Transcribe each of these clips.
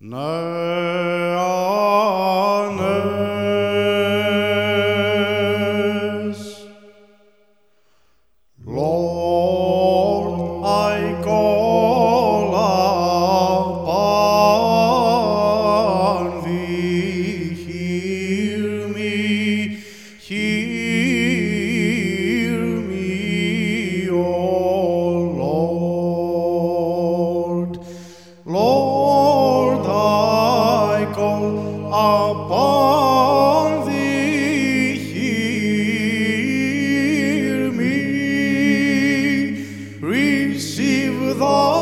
No.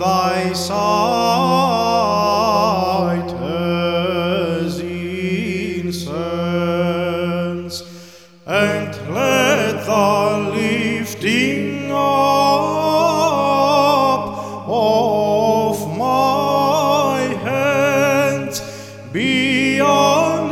thy sight as incense, and let the lifting up of my hands be on